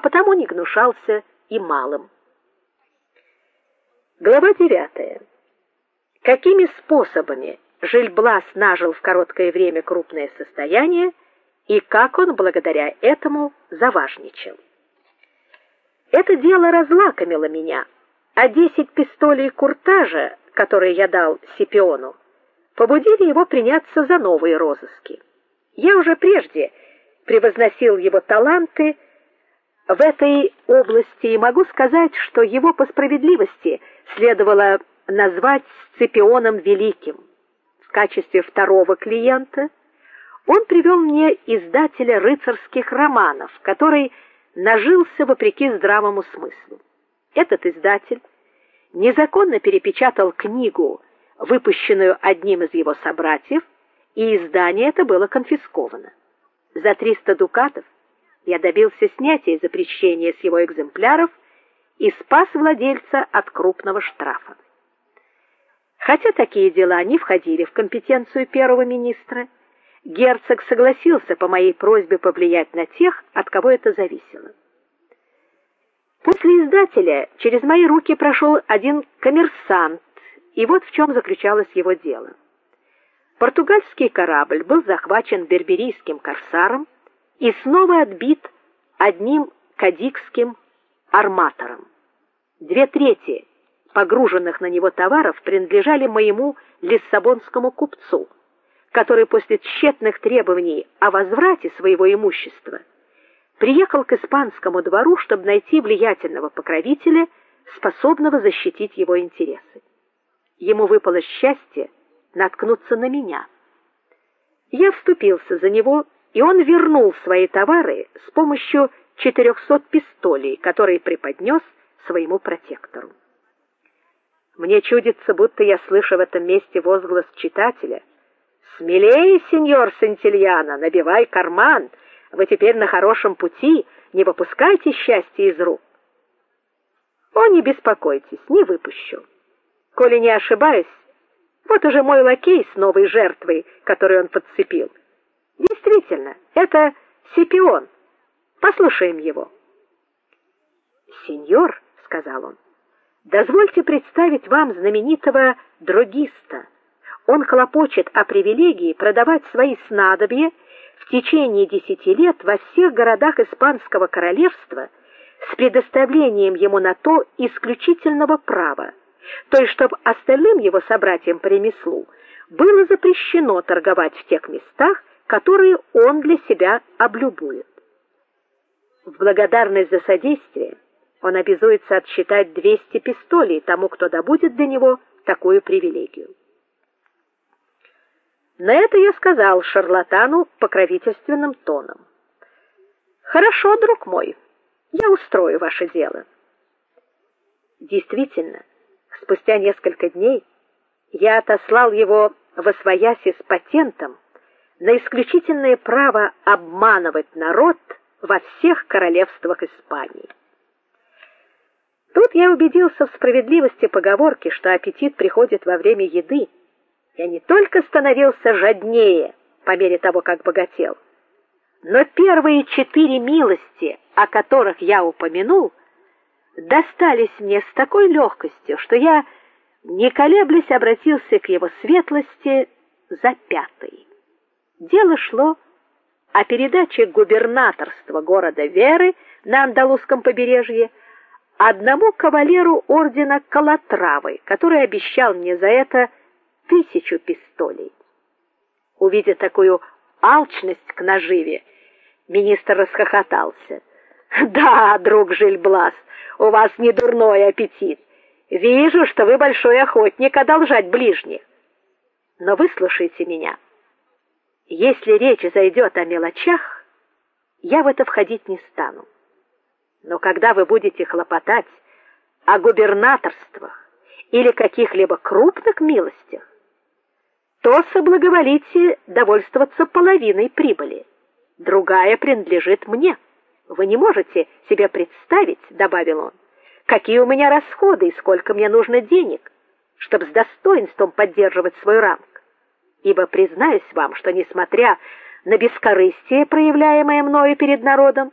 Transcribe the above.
а потому не гнушался и малым. Глава 9. Какими способами Жильблас нажил в короткое время крупное состояние и как он благодаря этому заважничал. Это дело разлакомило меня, а десять пистолей куртажа, которые я дал Сипиону, побудили его приняться за новые розыски. Я уже прежде превозносил его таланты в этой области могу сказать, что его по справедливости следовало назвать Сципионом Великим. В качестве второго клиента он привел мне издателя рыцарских романов, который нажился вопреки здравому смыслу. Этот издатель незаконно перепечатал книгу, выпущенную одним из его собратьев, и издание это было конфисковано. За 300 дукатов я добился снятия запрещения с его экземпляров и спас владельца от крупного штрафа. Хотя такие дела не входили в компетенцию первого министра, герцог согласился по моей просьбе повлиять на тех, от кого это зависело. После издателя через мои руки прошел один коммерсант, и вот в чем заключалось его дело. Португальский корабль был захвачен берберийским корсаром и снова отбит одним кадикским арматором. Две трети погруженных на него товаров принадлежали моему лиссабонскому купцу, который после тщетных требований о возврате своего имущества приехал к испанскому двору, чтобы найти влиятельного покровителя, способного защитить его интересы. Ему выпало счастье наткнуться на меня. Я вступился за него, и он вернул свои товары с помощью 400 пистолей, которые преподнес своему протектору. Мне чудится, будто я слышу в этом месте возглас читателя: "Смелее, сеньор Сантильяно, набивай карман, вы теперь на хорошем пути, не выпускайте счастья из рук". О, не беспокойтесь, не выпущу. Коли не ошибаюсь, вот уже мой лакей с новой жертвой, которую он подцепил. Действительно, это Сипион. Послушаем его. "Сеньор", сказал он. Дозвольте представить вам знаменитого дрогиста. Он хлопочет о привилегии продавать свои снадобья в течение десяти лет во всех городах испанского королевства с предоставлением ему на то исключительного права, то есть чтобы остальным его собратьям по ремеслу было запрещено торговать в тех местах, которые он для себя облюбует. В благодарность за содействие он обязуется отсчитать 200 пистолей тому, кто добудет для него такую привилегию. На это я сказал шарлатану покровительственным тоном: "Хорошо, друг мой. Я устрою ваше дело". Действительно, спустя несколько дней я отослал его в Освояси с патентом на исключительное право обманывать народ во всех королевствах Испании. Тут я убедился в справедливости поговорки, что аппетит приходит во время еды. Я не только становился жаднее по мере того, как богател, но первые четыре милости, о которых я упомянул, достались мне с такой легкостью, что я, не колеблясь, обратился к его светлости за пятой. Дело шло о передаче губернаторства города Веры на андалузском побережье одному кавалеру ордена Калатравы, который обещал мне за это тысячу пистолей. Увидя такую алчность к наживе, министр расхохотался. Да, друг Жильблас, у вас не дурной аппетит. Вижу, что вы большой охотник одолжать ближних. Но выслушайте меня. Если речь зайдет о мелочах, я в это входить не стану. Но когда вы будете хлопотать о губернаторствах или каких-либо крупных милостях, то соблаговолите довольствоваться половиной прибыли. Другая принадлежит мне. Вы не можете себе представить, добавил он, какие у меня расходы и сколько мне нужно денег, чтобы с достоинством поддерживать свой ранг. Ибо признаюсь вам, что несмотря на бескорыстие, проявляемое мною перед народом,